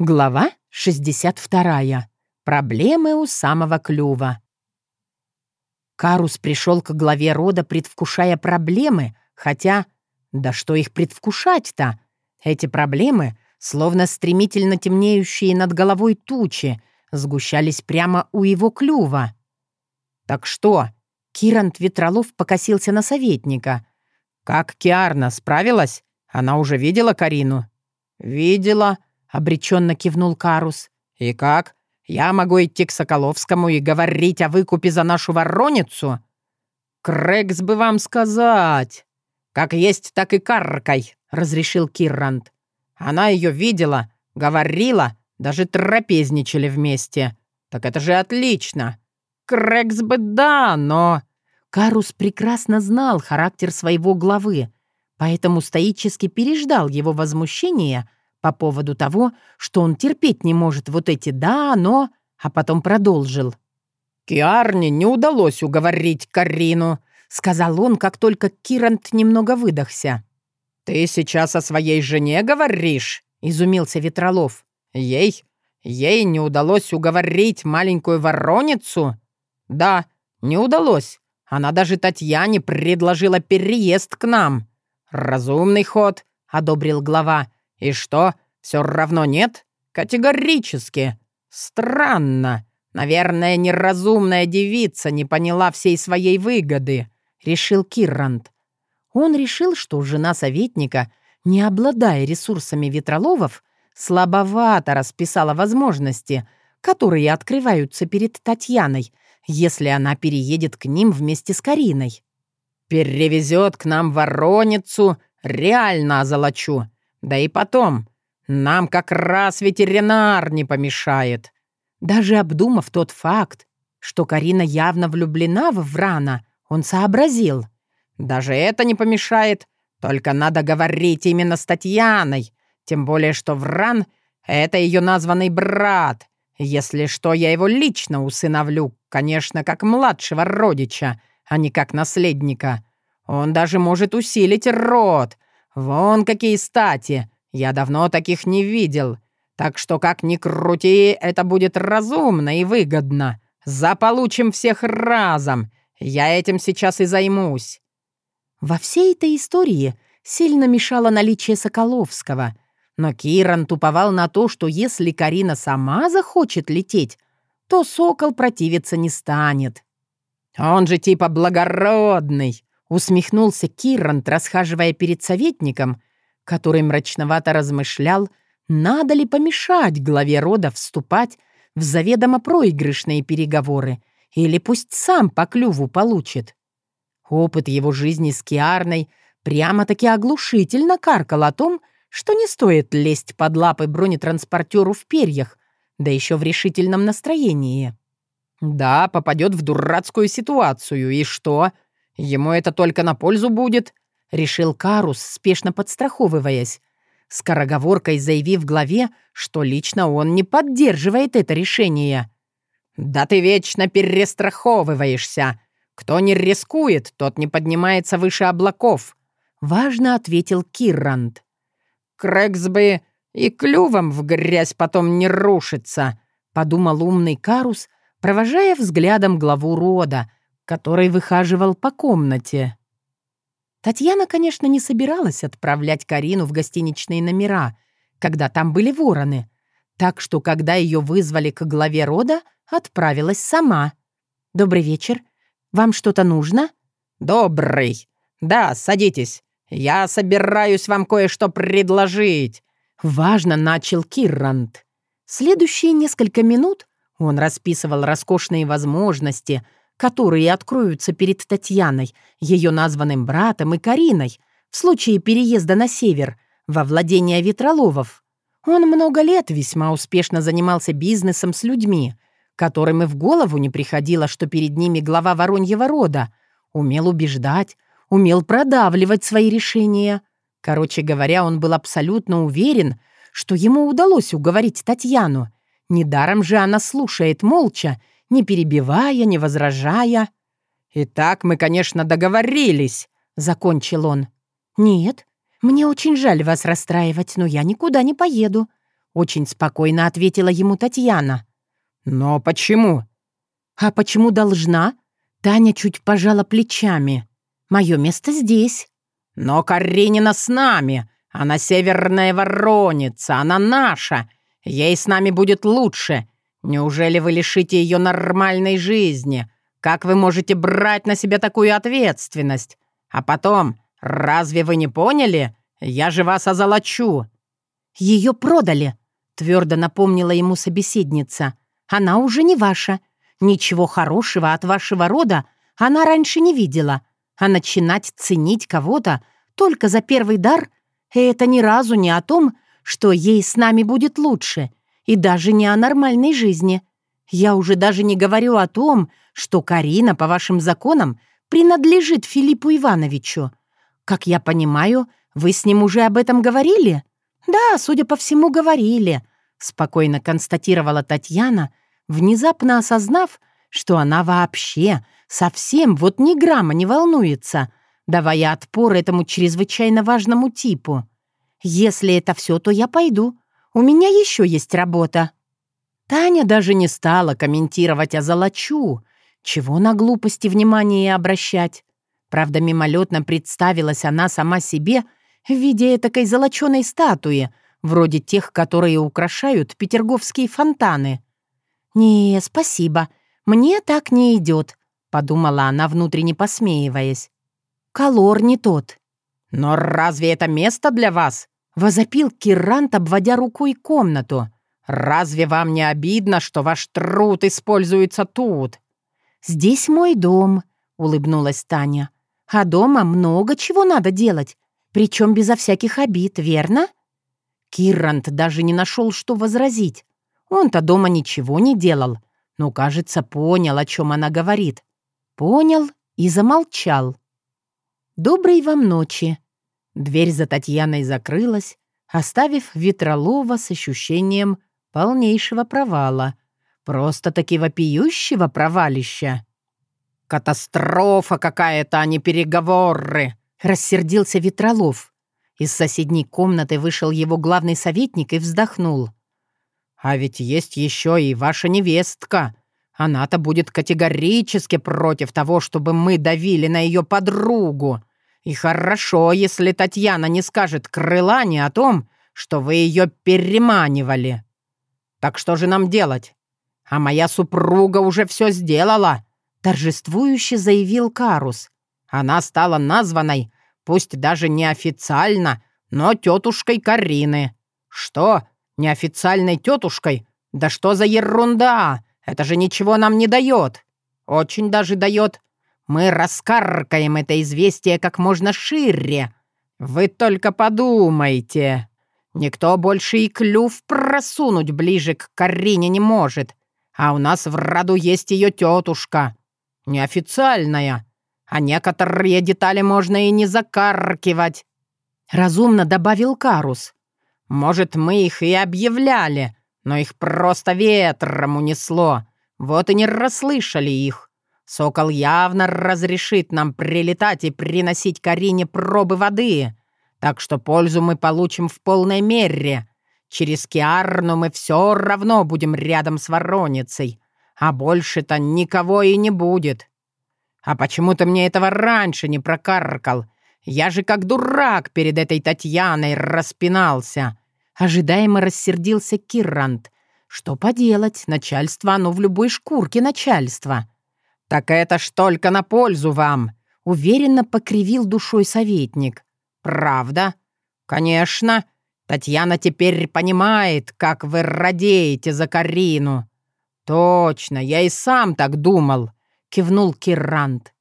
Глава 62. Проблемы у самого клюва. Карус пришел к главе рода, предвкушая проблемы, хотя... Да что их предвкушать-то? Эти проблемы, словно стремительно темнеющие над головой тучи, сгущались прямо у его клюва. «Так что?» Кирант Ветролов покосился на советника. «Как Киарна справилась? Она уже видела Карину?» «Видела», обреченно кивнул Карус. «И как? Я могу идти к Соколовскому и говорить о выкупе за нашу вороницу?» «Крекс бы вам сказать!» «Как есть, так и каркой», — разрешил Киррант. «Она ее видела, говорила, даже трапезничали вместе. Так это же отлично! Крекс бы да, но...» Карус прекрасно знал характер своего главы, поэтому стоически переждал его возмущение — по поводу того, что он терпеть не может вот эти «да», «но», а потом продолжил. «Киарне не удалось уговорить Карину», — сказал он, как только Кирант немного выдохся. «Ты сейчас о своей жене говоришь?» — изумился Ветролов. «Ей? Ей не удалось уговорить маленькую вороницу?» «Да, не удалось. Она даже Татьяне предложила переезд к нам». «Разумный ход», — одобрил глава. «И что, все равно нет?» «Категорически. Странно. Наверное, неразумная девица не поняла всей своей выгоды», — решил Киррант. Он решил, что жена советника, не обладая ресурсами ветроловов, слабовато расписала возможности, которые открываются перед Татьяной, если она переедет к ним вместе с Кариной. «Перевезет к нам вороницу, реально озолочу. Да и потом, нам как раз ветеринар не помешает. Даже обдумав тот факт, что Карина явно влюблена в Врана, он сообразил. Даже это не помешает, только надо говорить именно с Татьяной, тем более что Вран — это ее названный брат. Если что, я его лично усыновлю, конечно, как младшего родича, а не как наследника. Он даже может усилить род, Вон какие стати! Я давно таких не видел. Так что, как ни крути, это будет разумно и выгодно. Заполучим всех разом. Я этим сейчас и займусь». Во всей этой истории сильно мешало наличие Соколовского. Но Киран туповал на то, что если Карина сама захочет лететь, то Сокол противиться не станет. «Он же типа благородный», Усмехнулся Кирант, расхаживая перед советником, который мрачновато размышлял, надо ли помешать главе рода вступать в заведомо проигрышные переговоры, или пусть сам по клюву получит. Опыт его жизни с Киарной прямо-таки оглушительно каркал о том, что не стоит лезть под лапы бронетранспортеру в перьях, да еще в решительном настроении. Да, попадет в дурацкую ситуацию, и что? Ему это только на пользу будет», — решил Карус, спешно подстраховываясь, скороговоркой заявив главе, что лично он не поддерживает это решение. «Да ты вечно перестраховываешься. Кто не рискует, тот не поднимается выше облаков», — важно ответил Кирранд. «Крэкс бы и клювом в грязь потом не рушится», — подумал умный Карус, провожая взглядом главу рода, который выхаживал по комнате. Татьяна, конечно, не собиралась отправлять Карину в гостиничные номера, когда там были вороны, так что, когда ее вызвали к главе рода, отправилась сама. «Добрый вечер. Вам что-то нужно?» «Добрый. Да, садитесь. Я собираюсь вам кое-что предложить». Важно начал Киррант. Следующие несколько минут он расписывал роскошные возможности — которые откроются перед Татьяной, ее названным братом и Кариной в случае переезда на север, во владение Ветроловов. Он много лет весьма успешно занимался бизнесом с людьми, которым и в голову не приходило, что перед ними глава Вороньего рода, умел убеждать, умел продавливать свои решения. Короче говоря, он был абсолютно уверен, что ему удалось уговорить Татьяну. Недаром же она слушает молча не перебивая, не возражая. «Итак, мы, конечно, договорились», — закончил он. «Нет, мне очень жаль вас расстраивать, но я никуда не поеду», — очень спокойно ответила ему Татьяна. «Но почему?» «А почему должна?» Таня чуть пожала плечами. «Мое место здесь». «Но Каренина с нами. Она северная вороница, она наша. Ей с нами будет лучше. Неужели вы лишите ее нормальной жизни? Как вы можете брать на себя такую ответственность? А потом, разве вы не поняли? Я же вас озолочу». «Ее продали», — твердо напомнила ему собеседница. «Она уже не ваша. Ничего хорошего от вашего рода она раньше не видела. А начинать ценить кого-то только за первый дар — это ни разу не о том, что ей с нами будет лучше, и даже не о нормальной жизни. Я уже даже не говорю о том, что Карина, по вашим законам, принадлежит Филиппу Ивановичу. Как я понимаю, вы с ним уже об этом говорили?» «Да, судя по всему, говорили», — спокойно констатировала Татьяна, внезапно осознав, что она вообще совсем вот ни грамма не волнуется, давая отпор этому чрезвычайно важному типу. «Если это все, то я пойду. У меня еще есть работа». Таня даже не стала комментировать о золочу, чего на глупости внимания обращать. Правда, мимолетно представилась она сама себе в виде этакой золоченой статуи, вроде тех, которые украшают петерговские фонтаны. «Не, спасибо, мне так не идет», — подумала она, внутренне посмеиваясь. «Колор не тот». «Но разве это место для вас?» — возопил Кирант, обводя рукой комнату. «Разве вам не обидно, что ваш труд используется тут?» «Здесь мой дом», — улыбнулась Таня. «А дома много чего надо делать, причем безо всяких обид, верно?» Кирант даже не нашел, что возразить. Он-то дома ничего не делал, но, кажется, понял, о чем она говорит. Понял и замолчал. «Доброй вам ночи». Дверь за Татьяной закрылась, оставив Ветролова с ощущением полнейшего провала. Просто-таки вопиющего провалища. «Катастрофа какая-то, а не переговоры!» — рассердился Ветролов. Из соседней комнаты вышел его главный советник и вздохнул. «А ведь есть еще и ваша невестка. Она-то будет категорически против того, чтобы мы давили на ее подругу. И хорошо, если Татьяна не скажет Крылане о том, что вы ее переманивали. Так что же нам делать? А моя супруга уже все сделала», — торжествующе заявил Карус. «Она стала названной, пусть даже неофициально, но тетушкой Карины. Что, неофициальной тетушкой? Да что за ерунда? Это же ничего нам не дает. Очень даже дает. Мы раскаркаем это известие как можно шире. Вы только подумайте. Никто больше и клюв просунуть ближе к Карине не может. А у нас в роду есть ее тетушка. Неофициальная. А некоторые детали можно и не закаркивать. Разумно добавил Карус. Может, мы их и объявляли, но их просто ветром унесло. Вот и не расслышали их. Сокол явно разрешит нам прилетать и приносить Карине пробы воды, так что пользу мы получим в полной мере. Через Киарну мы все равно будем рядом с Вороницей, а больше-то никого и не будет. А почему ты мне этого раньше не прокаркал? Я же как дурак перед этой Татьяной распинался. Ожидаемо рассердился Киррант. Что поделать, начальство оно в любой шкурке начальства. «Так это ж только на пользу вам!» — уверенно покривил душой советник. «Правда? Конечно. Татьяна теперь понимает, как вы радеете за Карину». «Точно, я и сам так думал», — кивнул Киррант.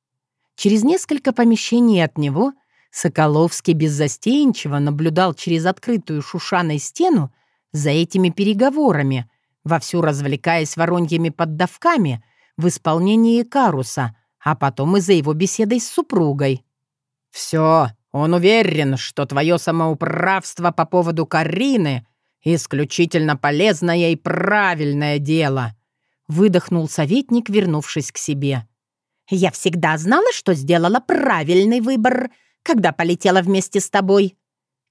Через несколько помещений от него Соколовский беззастенчиво наблюдал через открытую шушаной стену за этими переговорами, вовсю развлекаясь вороньими поддавками — в исполнении Каруса, а потом и за его беседой с супругой. «Все, он уверен, что твое самоуправство по поводу Карины — исключительно полезное и правильное дело», — выдохнул советник, вернувшись к себе. «Я всегда знала, что сделала правильный выбор, когда полетела вместе с тобой».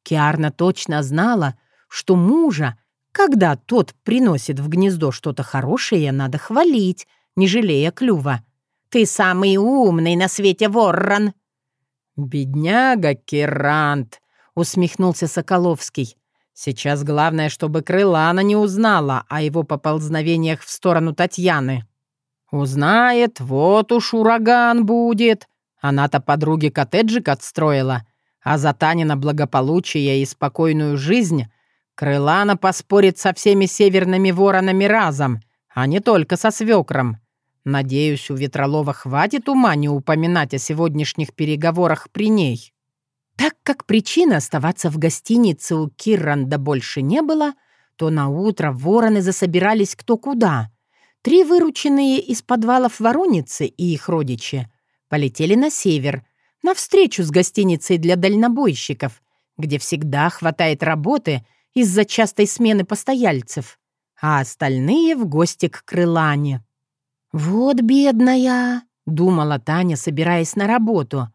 Киарна точно знала, что мужа Когда тот приносит в гнездо что-то хорошее, надо хвалить, не жалея клюва. «Ты самый умный на свете ворон!» «Бедняга Керант!» — усмехнулся Соколовский. «Сейчас главное, чтобы Крылана не узнала о его поползновениях в сторону Татьяны. Узнает, вот уж ураган будет. Она-то подруге коттеджик отстроила, а за Танина благополучие и спокойную жизнь Крылана поспорит со всеми северными воронами разом, а не только со свекром. Надеюсь, у Ветролова хватит ума не упоминать о сегодняшних переговорах при ней. Так как причины оставаться в гостинице у Кирранда больше не было, то на утро вороны засобирались кто куда. Три вырученные из подвалов вороницы и их родичи полетели на север, на встречу с гостиницей для дальнобойщиков, где всегда хватает работы из-за частой смены постояльцев, а остальные в гости к крылане. «Вот бедная!» — думала Таня, собираясь на работу.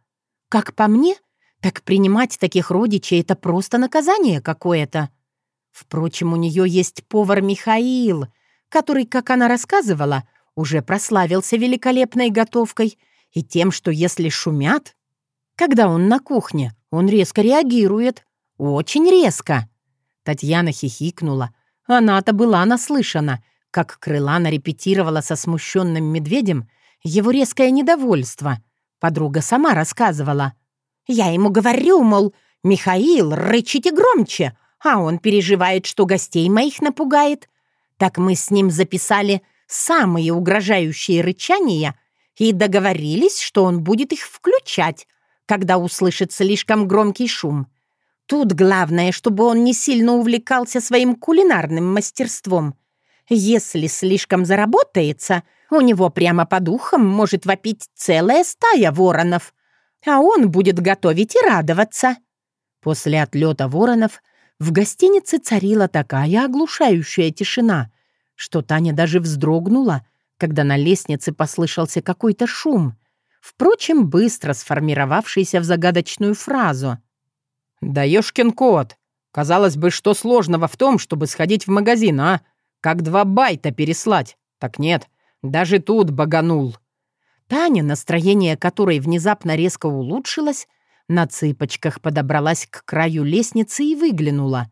«Как по мне, так принимать таких родичей — это просто наказание какое-то. Впрочем, у нее есть повар Михаил, который, как она рассказывала, уже прославился великолепной готовкой и тем, что если шумят... Когда он на кухне, он резко реагирует. Очень резко. Татьяна хихикнула. Она-то была наслышана — как Крылана репетировала со смущенным медведем его резкое недовольство. Подруга сама рассказывала. «Я ему говорю, мол, Михаил, рычите громче, а он переживает, что гостей моих напугает. Так мы с ним записали самые угрожающие рычания и договорились, что он будет их включать, когда услышит слишком громкий шум. Тут главное, чтобы он не сильно увлекался своим кулинарным мастерством — если слишком заработается, у него прямо по духам может вопить целая стая воронов, а он будет готовить и радоваться. После отлета воронов в гостинице царила такая оглушающая тишина, что Таня даже вздрогнула, когда на лестнице послышался какой-то шум, впрочем, быстро сформировавшийся в загадочную фразу. «Да ёшкин кот! Казалось бы, что сложного в том, чтобы сходить в магазин, а? Как два байта переслать? Так нет, даже тут баганул. Таня, настроение которой внезапно резко улучшилось, на цыпочках подобралась к краю лестницы и выглянула.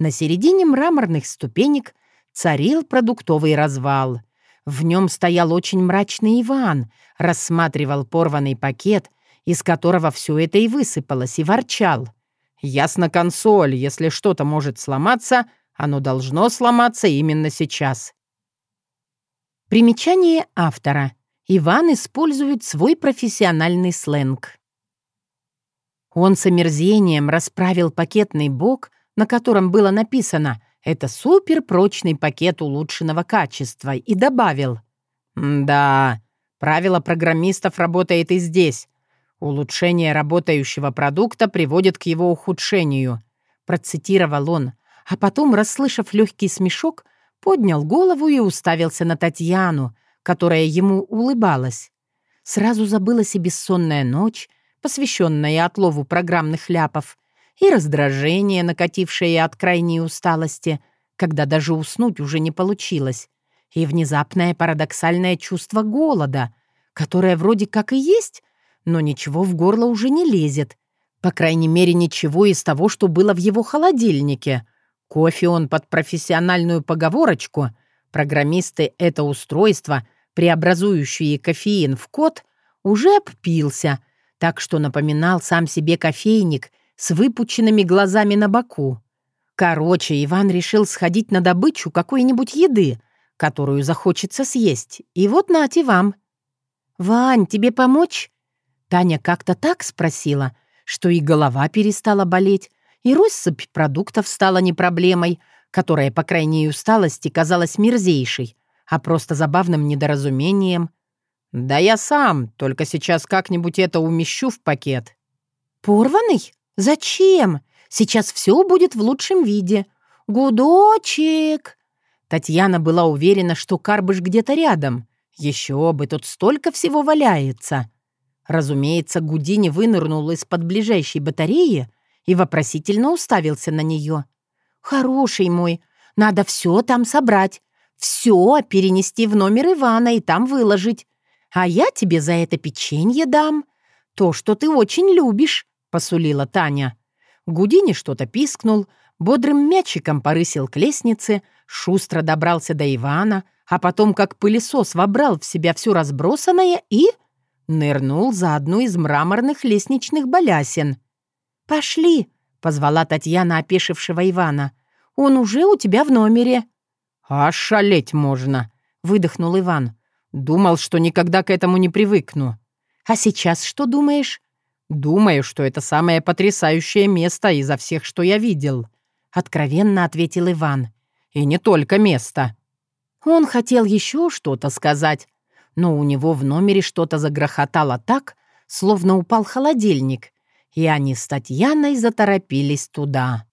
На середине мраморных ступенек царил продуктовый развал. В нем стоял очень мрачный Иван, рассматривал порванный пакет, из которого все это и высыпалось, и ворчал. «Ясно консоль, если что-то может сломаться, оно должно сломаться именно сейчас. Примечание автора. Иван использует свой профессиональный сленг. Он с омерзением расправил пакетный бок, на котором было написано «Это суперпрочный пакет улучшенного качества» и добавил «Да, правило программистов работает и здесь. Улучшение работающего продукта приводит к его ухудшению», процитировал он, а потом, расслышав легкий смешок, поднял голову и уставился на Татьяну, которая ему улыбалась. Сразу забылась и бессонная ночь, посвященная отлову программных ляпов, и раздражение, накатившее от крайней усталости, когда даже уснуть уже не получилось, и внезапное парадоксальное чувство голода, которое вроде как и есть, но ничего в горло уже не лезет, по крайней мере, ничего из того, что было в его холодильнике — Кофе он под профессиональную поговорочку. Программисты это устройство, преобразующие кофеин в код, уже обпился, так что напоминал сам себе кофейник с выпученными глазами на боку. Короче, Иван решил сходить на добычу какой-нибудь еды, которую захочется съесть. И вот нате вам. «Вань, тебе помочь?» Таня как-то так спросила, что и голова перестала болеть, и россыпь продуктов стала не проблемой, которая, по крайней усталости, казалась мерзейшей, а просто забавным недоразумением. «Да я сам, только сейчас как-нибудь это умещу в пакет». «Порванный? Зачем? Сейчас все будет в лучшем виде. Гудочек!» Татьяна была уверена, что Карбыш где-то рядом. Еще бы, тут столько всего валяется. Разумеется, Гудини вынырнул из-под ближайшей батареи и вопросительно уставился на нее. «Хороший мой, Надо все там собрать. Все перенести в номер Ивана и там выложить. А я тебе за это печенье дам. То, что ты очень любишь», — посулила Таня. Гудини что-то пискнул, бодрым мячиком порысил к лестнице, шустро добрался до Ивана, а потом как пылесос вобрал в себя все разбросанное и... нырнул за одну из мраморных лестничных балясин. «Пошли!» — позвала Татьяна опешившего Ивана. «Он уже у тебя в номере». «Ошалеть можно!» — выдохнул Иван. «Думал, что никогда к этому не привыкну». «А сейчас что думаешь?» «Думаю, что это самое потрясающее место изо всех, что я видел», — откровенно ответил Иван. «И не только место». Он хотел еще что-то сказать, но у него в номере что-то загрохотало так, словно упал холодильник, и они с Татьяной заторопились туда.